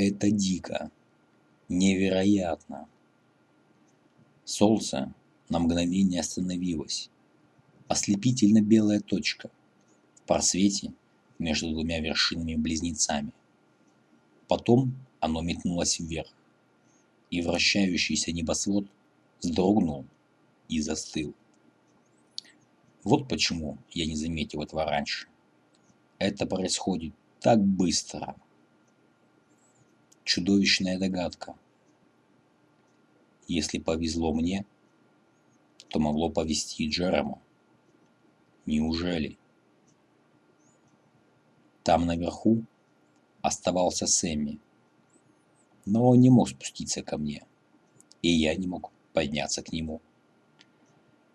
Это дико, невероятно. Солнце на мгновение остановилось. Ослепительно белая точка в просвете между двумя вершинами-близнецами. Потом оно метнулось вверх, и вращающийся небосвод вздрогнул и застыл. Вот почему я не заметил этого раньше. Это происходит так быстро. Чудовищная догадка. Если повезло мне, то могло повезти и Джерому. Неужели? Там наверху оставался Сэмми. Но он не мог спуститься ко мне, и я не мог подняться к нему.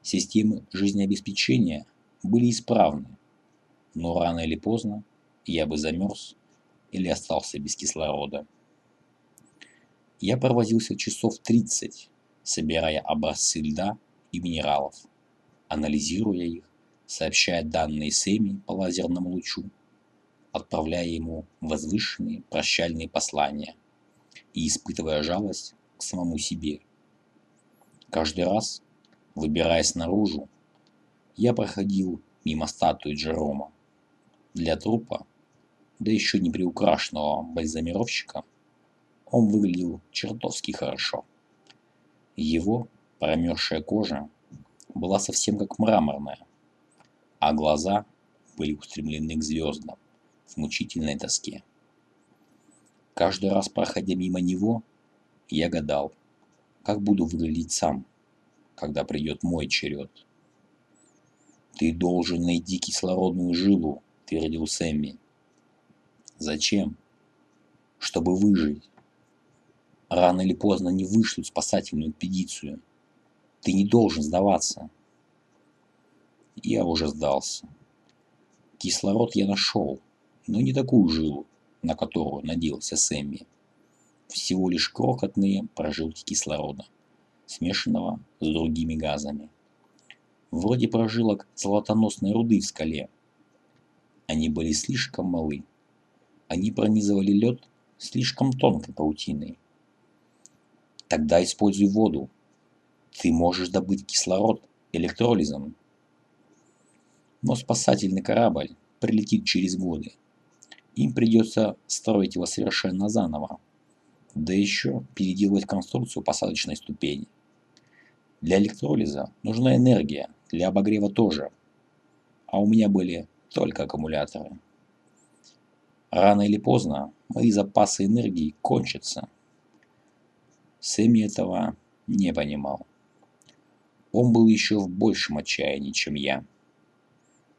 Системы жизнеобеспечения были исправны, но рано или поздно я бы замерз или остался без кислорода. Я провозился часов 30, собирая образцы льда и минералов, анализируя их, сообщая данные Сэми по лазерному лучу, отправляя ему возвышенные прощальные послания и испытывая жалость к самому себе. Каждый раз, Выбираясь наружу, я проходил мимо статуи Джерома. Для трупа, да еще не приукрашенного бальзамировщика, он выглядел чертовски хорошо. Его промерзшая кожа была совсем как мраморная, а глаза были устремлены к звездам в мучительной тоске. Каждый раз, проходя мимо него, я гадал, как буду выглядеть сам – когда придет мой черед. «Ты должен найти кислородную жилу», — твердил Сэмми. «Зачем?» «Чтобы выжить. Рано или поздно не вышлют спасательную экспедицию. Ты не должен сдаваться». Я уже сдался. Кислород я нашел, но не такую жилу, на которую надеялся Сэмми. Всего лишь крохотные прожилки кислорода смешанного с другими газами. Вроде прожилок золотоносной руды в скале. Они были слишком малы. Они пронизывали лед слишком тонкой паутиной. Тогда используй воду. Ты можешь добыть кислород электролизом. Но спасательный корабль прилетит через годы. Им придется строить его совершенно заново. Да еще переделывать конструкцию посадочной ступени. Для электролиза нужна энергия, для обогрева тоже. А у меня были только аккумуляторы. Рано или поздно мои запасы энергии кончатся. Сэмми этого не понимал. Он был еще в большем отчаянии, чем я.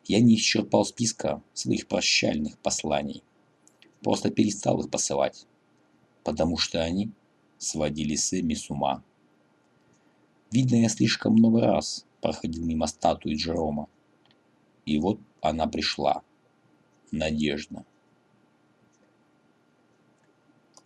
Я не исчерпал списка своих прощальных посланий. Просто перестал их посылать, потому что они сводили Сэмми с ума. Видно, я слишком много раз проходил мимо статуи Джерома. И вот она пришла. Надежда.